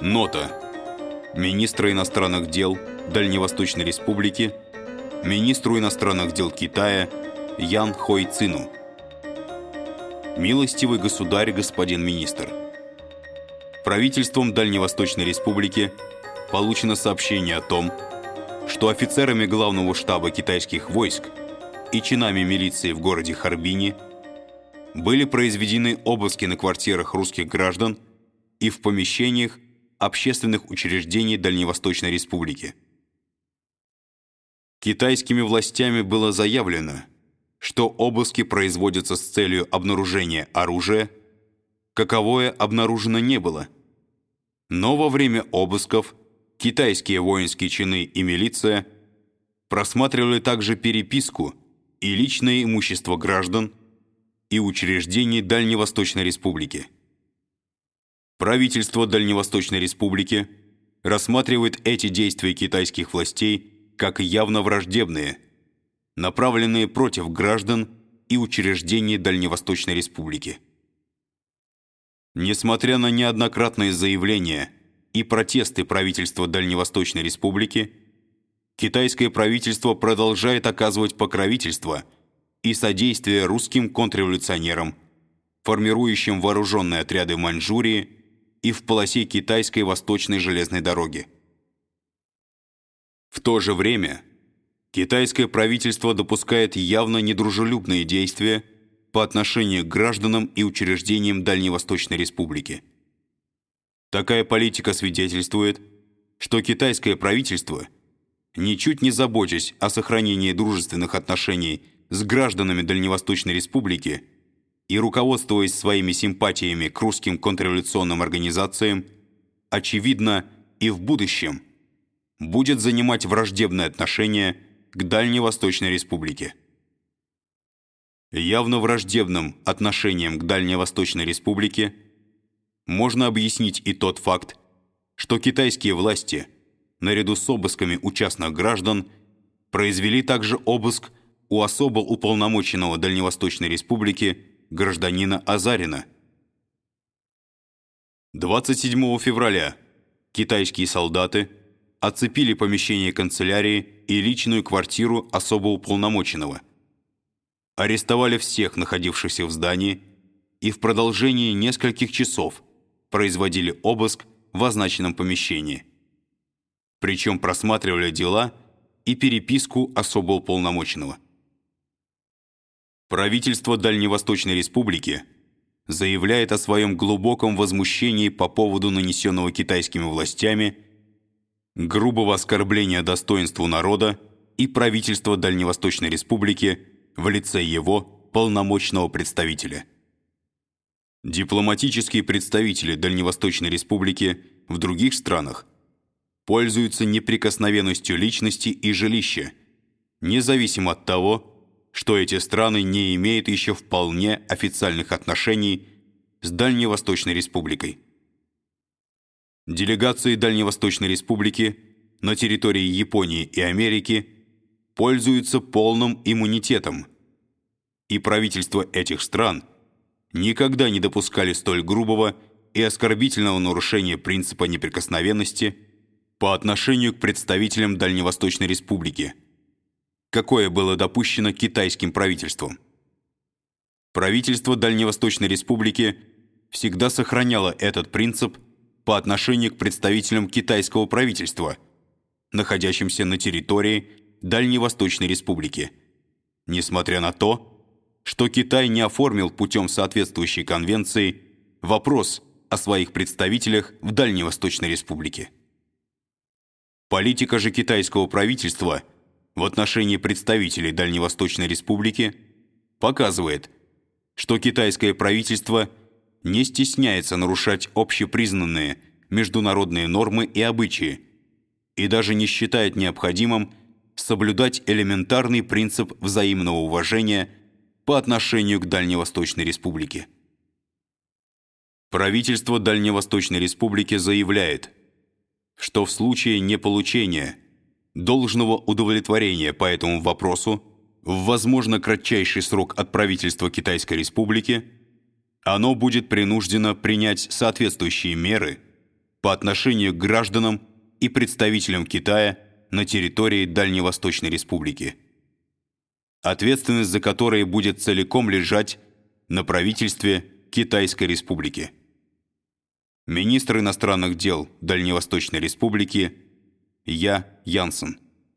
Нота. Министра иностранных дел Дальневосточной Республики, министру иностранных дел Китая Ян Хой Цину. Милостивый государь, господин министр. Правительством Дальневосточной Республики получено сообщение о том, что офицерами главного штаба китайских войск и чинами милиции в городе Харбине были произведены обыски на квартирах русских граждан и в помещениях общественных учреждений Дальневосточной Республики. Китайскими властями было заявлено, что обыски производятся с целью обнаружения оружия, каковое обнаружено не было. Но во время обысков китайские воинские чины и милиция просматривали также переписку и личное имущество граждан и учреждений Дальневосточной Республики. Правительство Дальневосточной Республики рассматривает эти действия китайских властей как явно враждебные, направленные против граждан и учреждений Дальневосточной Республики. Несмотря на неоднократные заявления и протесты правительства Дальневосточной Республики, китайское правительство продолжает оказывать покровительство и содействие русским контрреволюционерам, формирующим вооруженные отряды в Маньчжурии и в полосе китайской восточной железной дороги. В то же время китайское правительство допускает явно недружелюбные действия по отношению к гражданам и учреждениям Дальневосточной Республики. Такая политика свидетельствует, что китайское правительство, ничуть не заботясь о сохранении дружественных отношений с гражданами Дальневосточной Республики, и руководствуясь своими симпатиями к русским контрреволюционным организациям, очевидно, и в будущем будет занимать враждебное отношение к Дальневосточной Республике. Явно враждебным отношением к Дальневосточной Республике можно объяснить и тот факт, что китайские власти, наряду с обысками у частных граждан, произвели также обыск у особо уполномоченного Дальневосточной Республики гражданина Азарина. 27 февраля китайские солдаты оцепили помещение канцелярии и личную квартиру особо уполномоченного. Арестовали всех находившихся в здании и в продолжении нескольких часов производили обыск в означенном помещении. Причем просматривали дела и переписку особо уполномоченного. Правительство Дальневосточной Республики заявляет о своем глубоком возмущении по поводу нанесенного китайскими властями грубого оскорбления достоинству народа и правительства Дальневосточной Республики в лице его полномочного представителя. Дипломатические представители Дальневосточной Республики в других странах пользуются неприкосновенностью личности и жилища, независимо от того, что эти страны не имеют еще вполне официальных отношений с Дальневосточной Республикой. Делегации Дальневосточной Республики на территории Японии и Америки пользуются полным иммунитетом, и правительства этих стран никогда не допускали столь грубого и оскорбительного нарушения принципа неприкосновенности по отношению к представителям Дальневосточной Республики – какое было допущено китайским правительством. Правительство Дальневосточной Республики всегда сохраняло этот принцип по отношению к представителям китайского правительства, находящимся на территории Дальневосточной Республики, несмотря на то, что Китай не оформил путем соответствующей конвенции вопрос о своих представителях в Дальневосточной Республике. Политика же китайского правительства – в отношении представителей Дальневосточной Республики показывает, что китайское правительство не стесняется нарушать общепризнанные международные нормы и обычаи и даже не считает необходимым соблюдать элементарный принцип взаимного уважения по отношению к Дальневосточной Республике. Правительство Дальневосточной Республики заявляет, что в случае неполучения – должного удовлетворения по этому вопросу в, возможно, кратчайший срок от правительства Китайской Республики, оно будет принуждено принять соответствующие меры по отношению к гражданам и представителям Китая на территории Дальневосточной Республики, ответственность за которые будет целиком лежать на правительстве Китайской Республики. Министр иностранных дел Дальневосточной Республики Я Янсен.